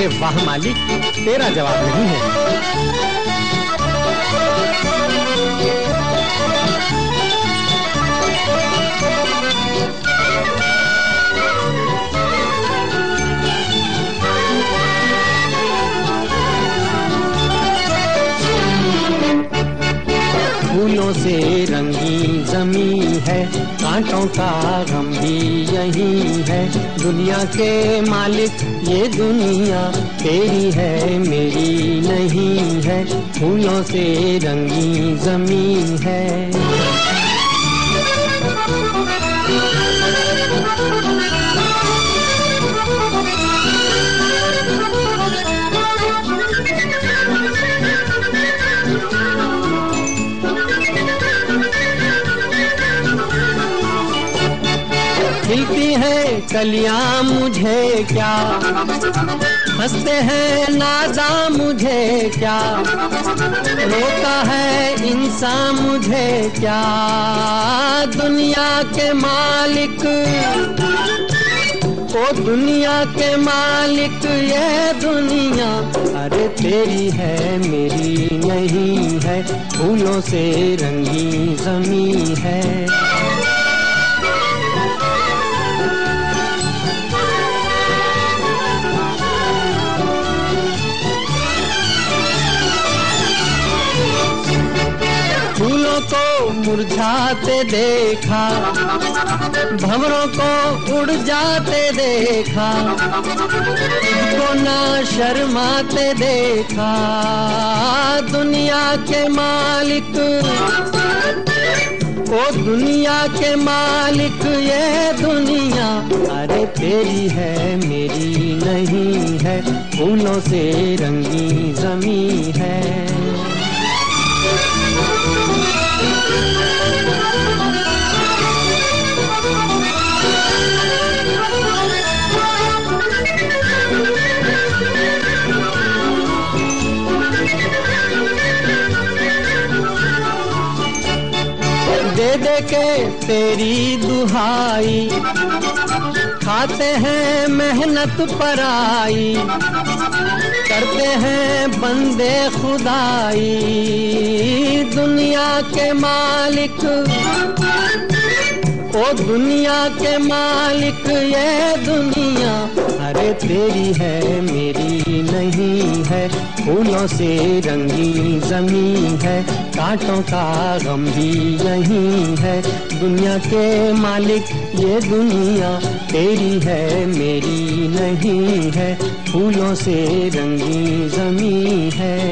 अरे वाह मालिक तेरा जवाब नहीं है। फूलों से रंगी जमी है, कांटों का गम भी यही है। दुनिया के मालिक, ये दुनिया तेरी है, मेरी नहीं है। फूलों से रंगी जमी है। खिलती है, कलियाँ, मुझे क्या? हँसते हैं, नाजा, मुझे क्या? रोता है, इंसान, मुझे क्या? दुनिया के मालिक, ओ दुनिया के मालिक, ये दुनिया, अरे तेरी है, मेरी नहीं है, फूलों से रंगी जमी है। को मुरझाते देखा, भंवरों को उड़ जाते देखा, को ना शर्माते देखा। दुनिया के मालिक, ओ दुनिया के मालिक, ये दुनिया, अरे तेरी है, मेरी नहीं है, फूलों से रंगी जमी है। के तेरी दुहाई। खाते हैं मेहनत पराई, करते हैं बंदे खुदाई। दुनिया के मालिक, ओ दुनिया के मालिक, ये दुनिया अरे तेरी है, मेरी नहीं है। फूलों से रंगी जमी है, कांटों का गम भी यही है। दुनिया के मालिक, ये दुनिया तेरी है, मेरी नहीं है। फूलों से रंगी जमी है।